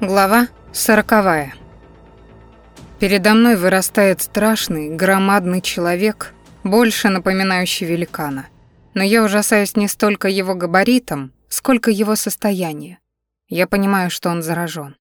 Глава сороковая. Передо мной вырастает страшный, громадный человек, больше напоминающий великана. Но я ужасаюсь не столько его габаритом, сколько его состоянию. Я понимаю, что он заражен.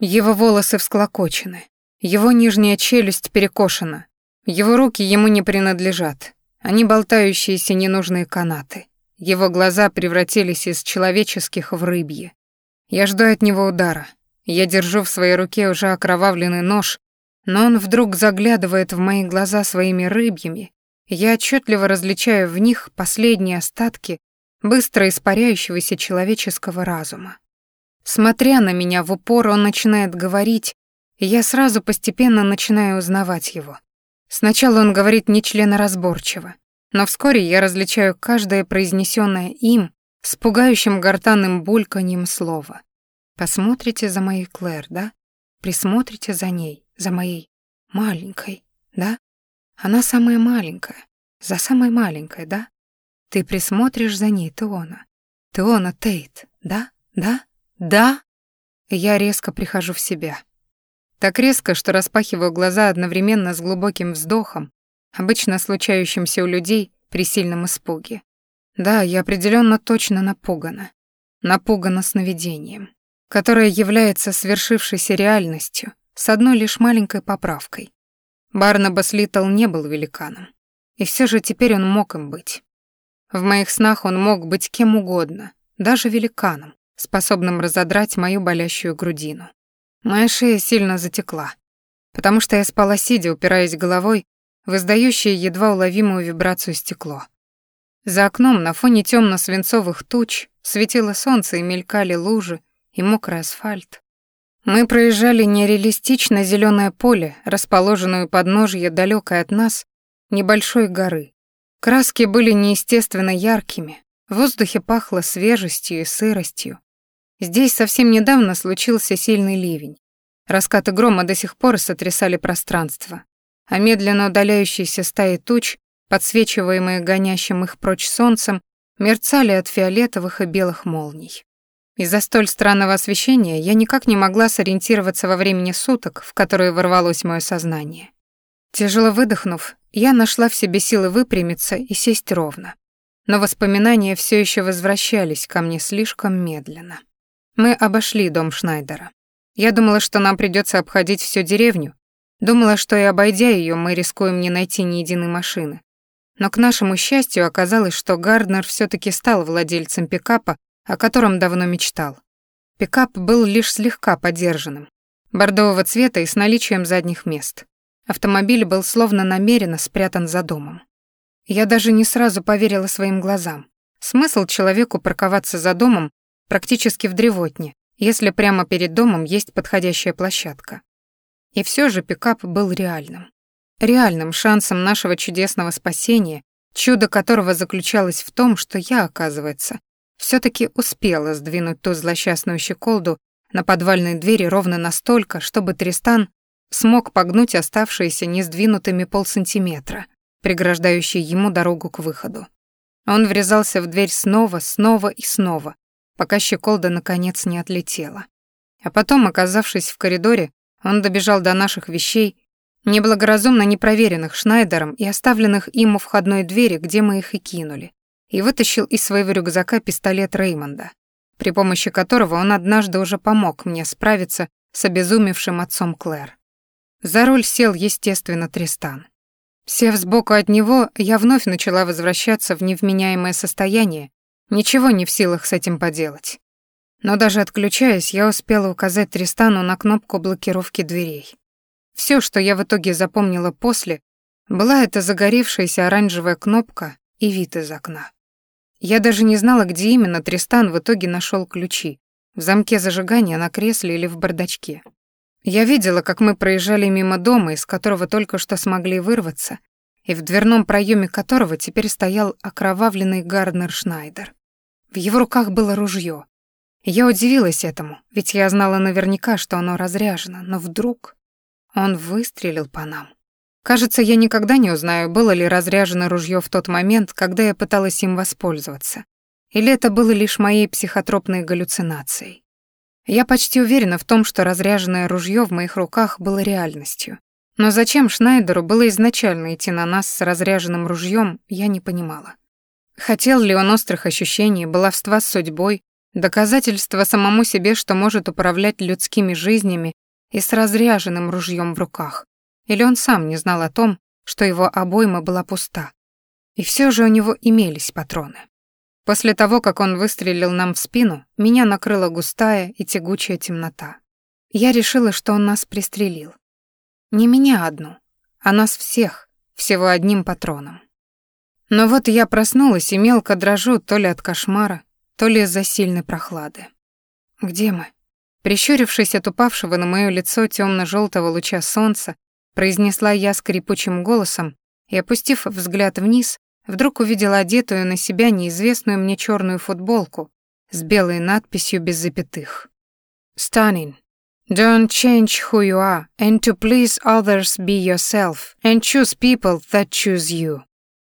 Его волосы всклокочены, его нижняя челюсть перекошена, его руки ему не принадлежат, они болтающиеся ненужные канаты. Его глаза превратились из человеческих в рыбьи. Я жду от него удара, я держу в своей руке уже окровавленный нож, но он вдруг заглядывает в мои глаза своими рыбьями, я отчетливо различаю в них последние остатки быстро испаряющегося человеческого разума. Смотря на меня в упор, он начинает говорить, и я сразу постепенно начинаю узнавать его. Сначала он говорит нечленоразборчиво, но вскоре я различаю каждое произнесенное им с пугающим гортанным бульканьем слова. Посмотрите за моей Клэр, да? Присмотрите за ней, за моей маленькой, да? Она самая маленькая, за самой маленькой, да? Ты присмотришь за ней, Теона. Теона Тейт, да? Да? Да? Я резко прихожу в себя. Так резко, что распахиваю глаза одновременно с глубоким вздохом, обычно случающимся у людей при сильном испуге. Да, я определенно точно напугана. Напугана сновидением которая является свершившейся реальностью с одной лишь маленькой поправкой. Барнабас Литтл не был великаном, и все же теперь он мог им быть. В моих снах он мог быть кем угодно, даже великаном, способным разодрать мою болящую грудину. Моя шея сильно затекла, потому что я спала сидя, упираясь головой в издающее едва уловимую вибрацию стекло. За окном на фоне темно свинцовых туч светило солнце и мелькали лужи, и мокрый асфальт. Мы проезжали нереалистично зеленое поле, расположенное подножье далекой от нас небольшой горы. Краски были неестественно яркими, в воздухе пахло свежестью и сыростью. Здесь совсем недавно случился сильный ливень. Раскаты грома до сих пор сотрясали пространство, а медленно удаляющиеся стаи туч, подсвечиваемые гонящим их прочь солнцем, мерцали от фиолетовых и белых молний. Из-за столь странного освещения я никак не могла сориентироваться во времени суток, в которые ворвалось мое сознание. Тяжело выдохнув, я нашла в себе силы выпрямиться и сесть ровно. Но воспоминания все еще возвращались ко мне слишком медленно. Мы обошли дом Шнайдера. Я думала, что нам придется обходить всю деревню. Думала, что и обойдя ее, мы рискуем не найти ни единой машины. Но к нашему счастью оказалось, что Гарднер все таки стал владельцем пикапа, о котором давно мечтал. Пикап был лишь слегка подержанным, бордового цвета и с наличием задних мест. Автомобиль был словно намеренно спрятан за домом. Я даже не сразу поверила своим глазам. Смысл человеку парковаться за домом практически в древотне, если прямо перед домом есть подходящая площадка. И все же пикап был реальным. Реальным шансом нашего чудесного спасения, чудо которого заключалось в том, что я, оказывается, все таки успела сдвинуть ту злосчастную щеколду на подвальной двери ровно настолько, чтобы Тристан смог погнуть оставшиеся несдвинутыми полсантиметра, преграждающие ему дорогу к выходу. Он врезался в дверь снова, снова и снова, пока щеколда наконец не отлетела. А потом, оказавшись в коридоре, он добежал до наших вещей, неблагоразумно непроверенных Шнайдером и оставленных им у входной двери, где мы их и кинули, и вытащил из своего рюкзака пистолет Реймонда, при помощи которого он однажды уже помог мне справиться с обезумевшим отцом Клэр. За руль сел, естественно, Тристан. Сев сбоку от него, я вновь начала возвращаться в невменяемое состояние, ничего не в силах с этим поделать. Но даже отключаясь, я успела указать Тристану на кнопку блокировки дверей. Все, что я в итоге запомнила после, была эта загоревшаяся оранжевая кнопка и вид из окна. Я даже не знала, где именно Тристан в итоге нашел ключи. В замке зажигания, на кресле или в бардачке. Я видела, как мы проезжали мимо дома, из которого только что смогли вырваться, и в дверном проеме которого теперь стоял окровавленный Гарднер Шнайдер. В его руках было ружье. Я удивилась этому, ведь я знала наверняка, что оно разряжено, но вдруг он выстрелил по нам. Кажется, я никогда не узнаю, было ли разряжено ружье в тот момент, когда я пыталась им воспользоваться. Или это было лишь моей психотропной галлюцинацией. Я почти уверена в том, что разряженное ружье в моих руках было реальностью. Но зачем Шнайдеру было изначально идти на нас с разряженным ружьем, я не понимала. Хотел ли он острых ощущений, баловства с судьбой, доказательства самому себе, что может управлять людскими жизнями и с разряженным ружьем в руках? Или он сам не знал о том, что его обойма была пуста? И все же у него имелись патроны. После того, как он выстрелил нам в спину, меня накрыла густая и тягучая темнота. Я решила, что он нас пристрелил. Не меня одну, а нас всех, всего одним патроном. Но вот я проснулась и мелко дрожу то ли от кошмара, то ли из-за сильной прохлады. Где мы? Прищурившись от упавшего на моё лицо темно желтого луча солнца, произнесла я скрипучим голосом и, опустив взгляд вниз, вдруг увидела одетую на себя неизвестную мне черную футболку с белой надписью без запятых. «Stunning. Don't change who you are, and to please others be yourself, and choose people that choose you.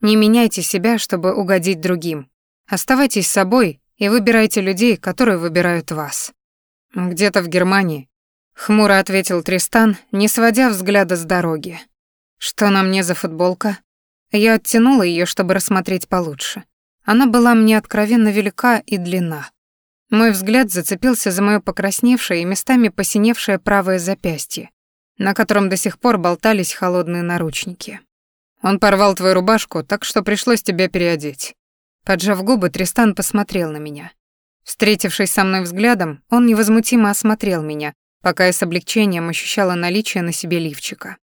Не меняйте себя, чтобы угодить другим. Оставайтесь собой и выбирайте людей, которые выбирают вас. Где-то в Германии, хмуро ответил Тристан, не сводя взгляда с дороги. Что на мне за футболка? Я оттянула ее, чтобы рассмотреть получше. Она была мне откровенно велика и длинна. Мой взгляд зацепился за моё покрасневшее и местами посиневшее правое запястье, на котором до сих пор болтались холодные наручники. Он порвал твою рубашку, так что пришлось тебя переодеть. Поджав губы, Тристан посмотрел на меня. Встретившись со мной взглядом, он невозмутимо осмотрел меня, пока я с облегчением ощущала наличие на себе лифчика.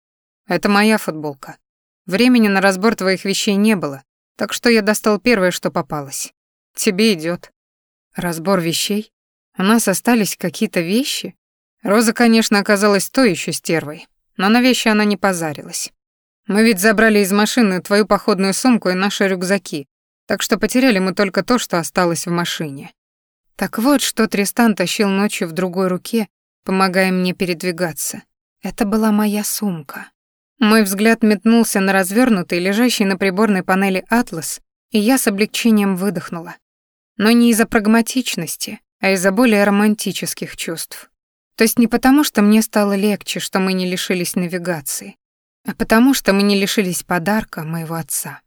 Это моя футболка. Времени на разбор твоих вещей не было, так что я достал первое, что попалось. Тебе идёт. Разбор вещей? У нас остались какие-то вещи? Роза, конечно, оказалась той еще стервой, но на вещи она не позарилась. Мы ведь забрали из машины твою походную сумку и наши рюкзаки, так что потеряли мы только то, что осталось в машине. Так вот, что Тристан тащил ночью в другой руке, помогая мне передвигаться. Это была моя сумка. Мой взгляд метнулся на развернутый, лежащий на приборной панели атлас, и я с облегчением выдохнула но не из-за прагматичности, а из-за более романтических чувств. То есть не потому, что мне стало легче, что мы не лишились навигации, а потому что мы не лишились подарка моего отца.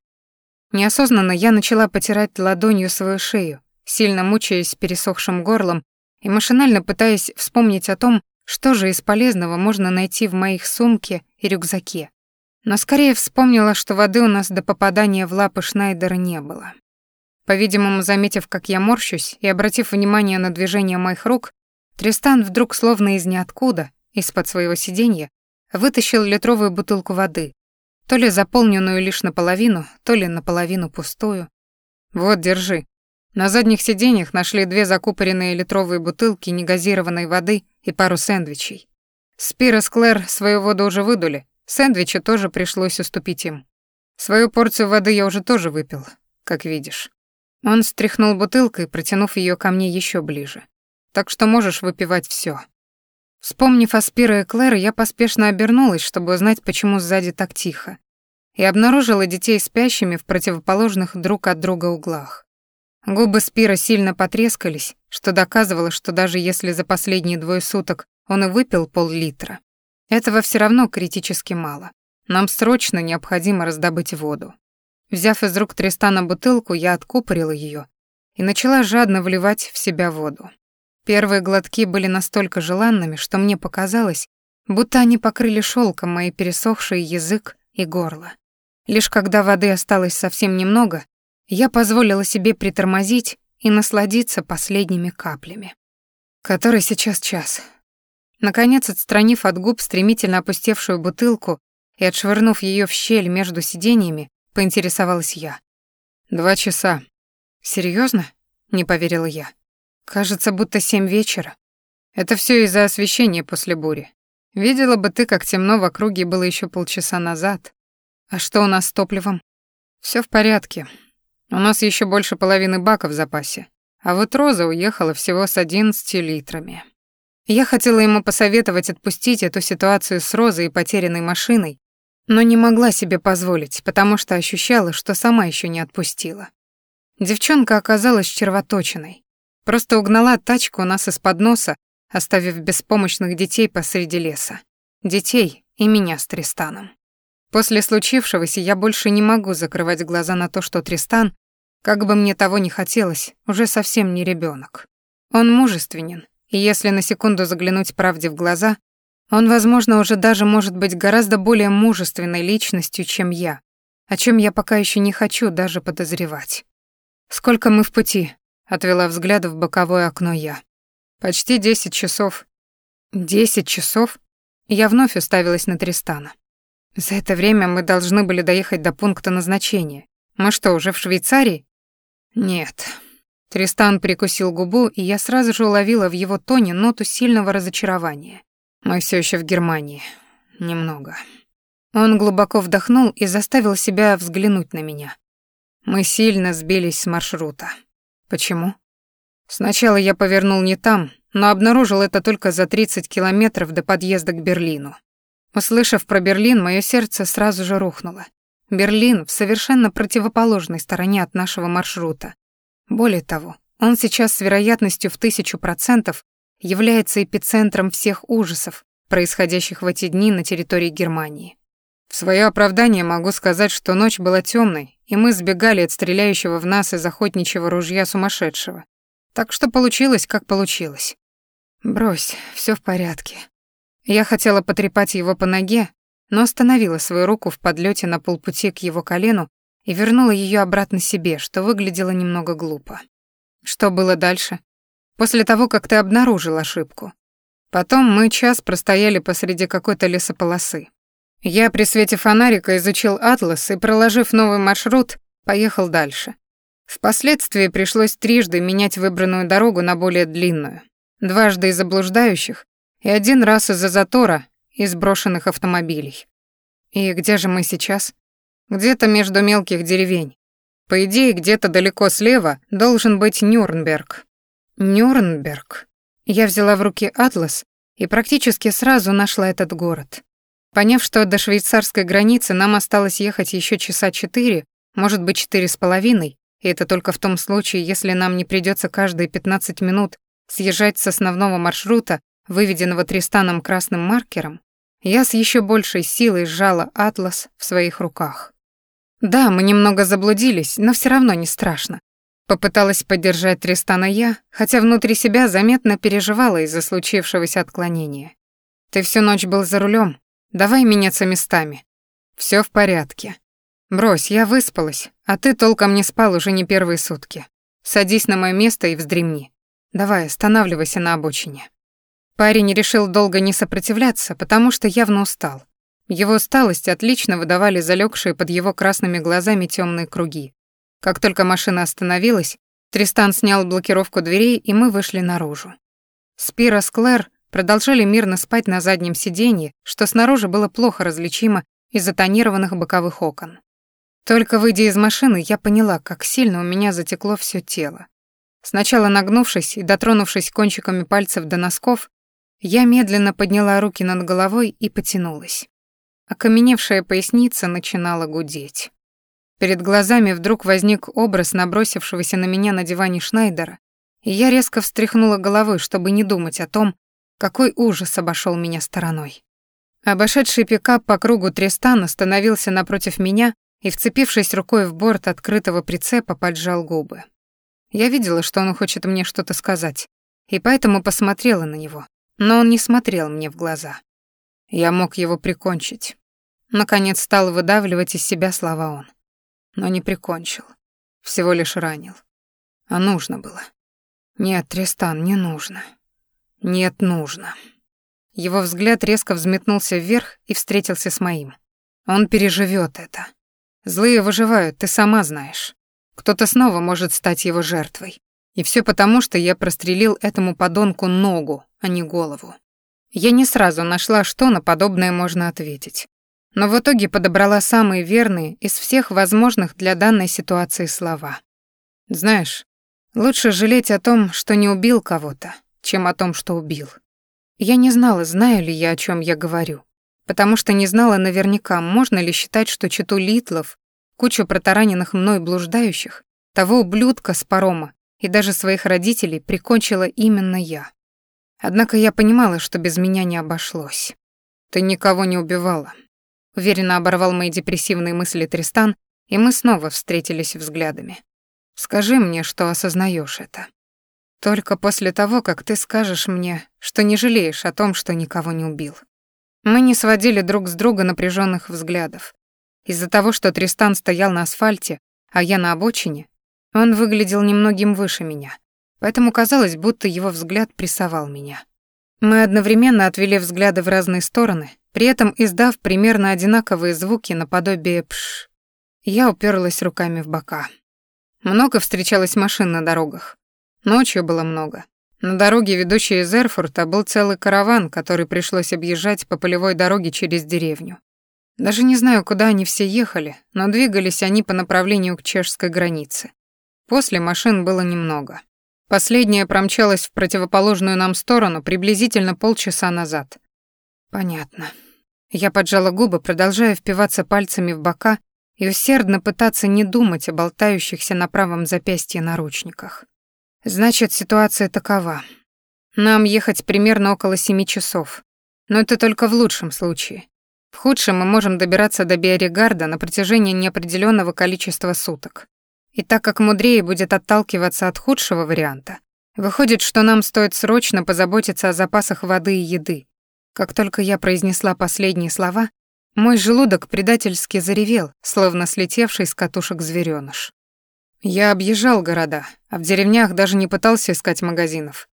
Неосознанно я начала потирать ладонью свою шею, сильно мучаясь пересохшим горлом и машинально пытаясь вспомнить о том, что же из полезного можно найти в моих сумке и рюкзаке. Но скорее вспомнила, что воды у нас до попадания в лапы Шнайдера не было. По-видимому, заметив, как я морщусь, и обратив внимание на движение моих рук, Тристан вдруг словно из ниоткуда, из-под своего сиденья, вытащил литровую бутылку воды, то ли заполненную лишь наполовину, то ли наполовину пустую. «Вот, держи». На задних сиденьях нашли две закупоренные литровые бутылки негазированной воды и пару сэндвичей. Спир и Склэр свою воду уже выдули, сэндвичи тоже пришлось уступить им. Свою порцию воды я уже тоже выпил, как видишь. Он стряхнул бутылкой, протянув ее ко мне еще ближе. Так что можешь выпивать все. Вспомнив о Спиро и Клэр, я поспешно обернулась, чтобы узнать, почему сзади так тихо, и обнаружила детей спящими в противоположных друг от друга углах. Губы Спира сильно потрескались, что доказывало, что даже если за последние двое суток он и выпил пол-литра, этого все равно критически мало. Нам срочно необходимо раздобыть воду. Взяв из рук Тристана бутылку, я откупорила ее и начала жадно вливать в себя воду. Первые глотки были настолько желанными, что мне показалось, будто они покрыли шелком мои пересохший язык и горло. Лишь когда воды осталось совсем немного, я позволила себе притормозить и насладиться последними каплями. Который сейчас час. Наконец, отстранив от губ стремительно опустевшую бутылку и отшвырнув ее в щель между сиденьями, поинтересовалась я. «Два часа». Серьезно? не поверила я. «Кажется, будто семь вечера. Это все из-за освещения после бури. Видела бы ты, как темно в округе было еще полчаса назад. А что у нас с топливом? Все в порядке. У нас еще больше половины бака в запасе. А вот Роза уехала всего с 11 литрами. Я хотела ему посоветовать отпустить эту ситуацию с Розой и потерянной машиной, но не могла себе позволить, потому что ощущала, что сама еще не отпустила. Девчонка оказалась червоточиной. Просто угнала тачку у нас из-под носа оставив беспомощных детей посреди леса. Детей и меня с Тристаном. После случившегося я больше не могу закрывать глаза на то, что Тристан, как бы мне того не хотелось, уже совсем не ребенок. Он мужественен, и если на секунду заглянуть правде в глаза, он, возможно, уже даже может быть гораздо более мужественной личностью, чем я, о чем я пока еще не хочу даже подозревать. «Сколько мы в пути?» — отвела взгляд в боковое окно я. «Почти десять часов». «Десять часов?» Я вновь уставилась на Тристана. «За это время мы должны были доехать до пункта назначения. Мы что, уже в Швейцарии?» «Нет». Тристан прикусил губу, и я сразу же уловила в его тоне ноту сильного разочарования. «Мы все еще в Германии. Немного». Он глубоко вдохнул и заставил себя взглянуть на меня. Мы сильно сбились с маршрута. Почему? Сначала я повернул не там, но обнаружил это только за 30 километров до подъезда к Берлину. Услышав про Берлин, мое сердце сразу же рухнуло. Берлин в совершенно противоположной стороне от нашего маршрута. Более того, он сейчас с вероятностью в тысячу процентов является эпицентром всех ужасов, происходящих в эти дни на территории Германии. В свое оправдание могу сказать, что ночь была темной, и мы сбегали от стреляющего в нас из охотничьего ружья сумасшедшего. Так что получилось, как получилось. Брось, все в порядке. Я хотела потрепать его по ноге, но остановила свою руку в подлете на полпути к его колену и вернула ее обратно себе, что выглядело немного глупо. Что было дальше? После того, как ты обнаружил ошибку. Потом мы час простояли посреди какой-то лесополосы. Я при свете фонарика изучил атлас и, проложив новый маршрут, поехал дальше. Впоследствии пришлось трижды менять выбранную дорогу на более длинную. Дважды из заблуждающих и один раз из-за затора и сброшенных автомобилей. И где же мы сейчас? Где-то между мелких деревень. По идее, где-то далеко слева должен быть Нюрнберг. Нюрнберг. Я взяла в руки атлас и практически сразу нашла этот город. Поняв, что до швейцарской границы нам осталось ехать еще часа четыре, может быть, четыре с половиной, и это только в том случае, если нам не придется каждые 15 минут съезжать с основного маршрута, выведенного Тристаном красным маркером, я с еще большей силой сжала атлас в своих руках. Да, мы немного заблудились, но все равно не страшно. Попыталась поддержать Тристана я, хотя внутри себя заметно переживала из-за случившегося отклонения. Ты всю ночь был за рулем, Давай меняться местами. Все в порядке. Брось, я выспалась, а ты толком не спал уже не первые сутки. Садись на мое место и вздремни. Давай, останавливайся на обочине. Парень решил долго не сопротивляться, потому что явно устал. Его усталость отлично выдавали залегшие под его красными глазами темные круги. Как только машина остановилась, Тристан снял блокировку дверей, и мы вышли наружу. Спира с Клэр продолжали мирно спать на заднем сиденье, что снаружи было плохо различимо из-за тонированных боковых окон. Только выйдя из машины, я поняла, как сильно у меня затекло все тело. Сначала нагнувшись и дотронувшись кончиками пальцев до носков, я медленно подняла руки над головой и потянулась. Окаменевшая поясница начинала гудеть. Перед глазами вдруг возник образ набросившегося на меня на диване Шнайдера, и я резко встряхнула головой, чтобы не думать о том, какой ужас обошел меня стороной. Обошедший пикап по кругу Тристан остановился напротив меня и, вцепившись рукой в борт открытого прицепа, поджал губы. Я видела, что он хочет мне что-то сказать, и поэтому посмотрела на него, но он не смотрел мне в глаза. Я мог его прикончить. Наконец стал выдавливать из себя слова он. Но не прикончил. Всего лишь ранил. А нужно было. Нет, Тристан, не нужно. Нет, нужно. Его взгляд резко взметнулся вверх и встретился с моим. Он переживет это. Злые выживают, ты сама знаешь. Кто-то снова может стать его жертвой. И все потому, что я прострелил этому подонку ногу, а не голову. Я не сразу нашла, что на подобное можно ответить. Но в итоге подобрала самые верные из всех возможных для данной ситуации слова. Знаешь, лучше жалеть о том, что не убил кого-то, чем о том, что убил. Я не знала, знаю ли я, о чем я говорю, потому что не знала наверняка, можно ли считать, что читу Литлов, кучу протараненных мной блуждающих, того ублюдка с парома и даже своих родителей прикончила именно я. Однако я понимала, что без меня не обошлось. «Ты никого не убивала», — уверенно оборвал мои депрессивные мысли Тристан, и мы снова встретились взглядами. «Скажи мне, что осознаешь это. Только после того, как ты скажешь мне, что не жалеешь о том, что никого не убил». Мы не сводили друг с друга напряженных взглядов. Из-за того, что Тристан стоял на асфальте, а я на обочине, он выглядел немногим выше меня, поэтому казалось, будто его взгляд прессовал меня. Мы одновременно отвели взгляды в разные стороны, при этом издав примерно одинаковые звуки наподобие «пш». Я уперлась руками в бока. Много встречалось машин на дорогах. Ночью было много. На дороге, ведущей из Эрфурта, был целый караван, который пришлось объезжать по полевой дороге через деревню. Даже не знаю, куда они все ехали, но двигались они по направлению к чешской границе. После машин было немного. Последняя промчалась в противоположную нам сторону приблизительно полчаса назад. Понятно. Я поджала губы, продолжая впиваться пальцами в бока и усердно пытаться не думать о болтающихся на правом запястье наручниках. Значит, ситуация такова. Нам ехать примерно около семи часов. Но это только в лучшем случае. В худшем мы можем добираться до Биоригарда на протяжении неопределенного количества суток. И так как мудрее будет отталкиваться от худшего варианта, выходит, что нам стоит срочно позаботиться о запасах воды и еды. Как только я произнесла последние слова, мой желудок предательски заревел, словно слетевший с катушек зверёныш. Я объезжал города, а в деревнях даже не пытался искать магазинов.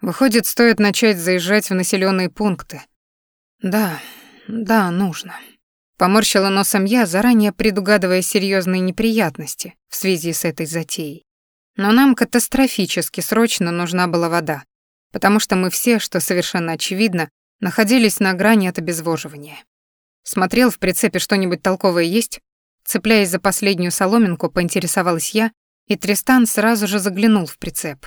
Выходит, стоит начать заезжать в населенные пункты. Да, да, нужно. Поморщила носом я, заранее предугадывая серьезные неприятности в связи с этой затеей. Но нам катастрофически срочно нужна была вода, потому что мы все, что совершенно очевидно, находились на грани от обезвоживания. Смотрел в прицепе что-нибудь толковое есть? Цепляясь за последнюю соломинку, поинтересовалась я, и Тристан сразу же заглянул в прицеп.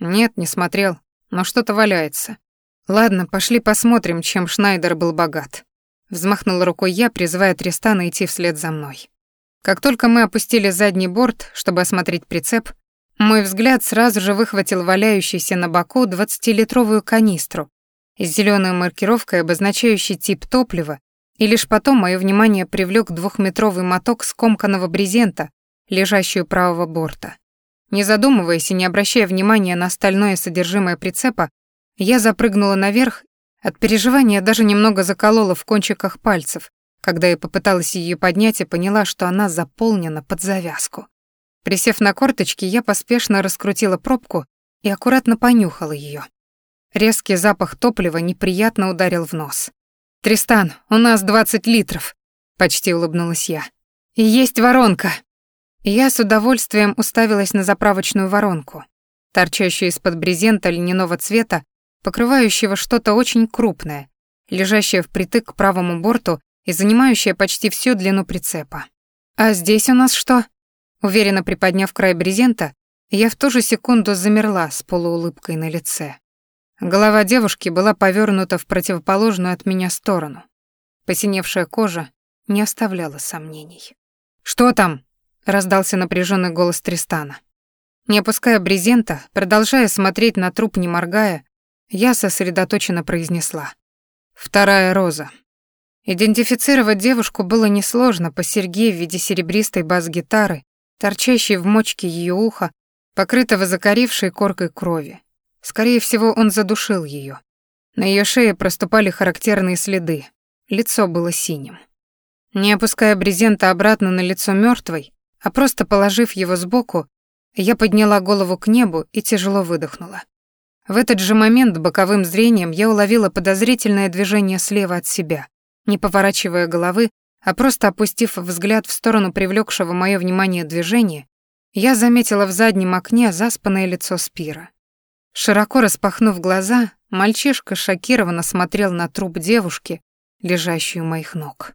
Нет, не смотрел, но что-то валяется. Ладно, пошли посмотрим, чем Шнайдер был богат. Взмахнула рукой я, призывая Тристана идти вслед за мной. Как только мы опустили задний борт, чтобы осмотреть прицеп, мой взгляд сразу же выхватил валяющийся на боку двадцатилитровую канистру с зеленой маркировкой, обозначающей тип топлива и лишь потом мое внимание привлек двухметровый моток скомканного брезента, лежащий у правого борта. Не задумываясь и не обращая внимания на остальное содержимое прицепа, я запрыгнула наверх, от переживания даже немного заколола в кончиках пальцев, когда я попыталась ее поднять и поняла, что она заполнена под завязку. Присев на корточки, я поспешно раскрутила пробку и аккуратно понюхала ее. Резкий запах топлива неприятно ударил в нос. «Тристан, у нас двадцать литров», — почти улыбнулась я. «И есть воронка». Я с удовольствием уставилась на заправочную воронку, торчащую из-под брезента льняного цвета, покрывающего что-то очень крупное, лежащее впритык к правому борту и занимающее почти всю длину прицепа. «А здесь у нас что?» Уверенно приподняв край брезента, я в ту же секунду замерла с полуулыбкой на лице. Голова девушки была повернута в противоположную от меня сторону. Посиневшая кожа не оставляла сомнений. «Что там?» — раздался напряженный голос Тристана. Не опуская брезента, продолжая смотреть на труп, не моргая, я сосредоточенно произнесла. «Вторая роза». Идентифицировать девушку было несложно по серьге в виде серебристой бас-гитары, торчащей в мочке ее уха, покрытого закоревшей коркой крови. Скорее всего, он задушил ее. На ее шее проступали характерные следы. Лицо было синим. Не опуская брезента обратно на лицо мертвой, а просто положив его сбоку, я подняла голову к небу и тяжело выдохнула. В этот же момент боковым зрением я уловила подозрительное движение слева от себя, не поворачивая головы, а просто опустив взгляд в сторону привлекшего мое внимание движения, я заметила в заднем окне заспанное лицо Спира. Широко распахнув глаза, мальчишка шокированно смотрел на труп девушки, лежащую у моих ног.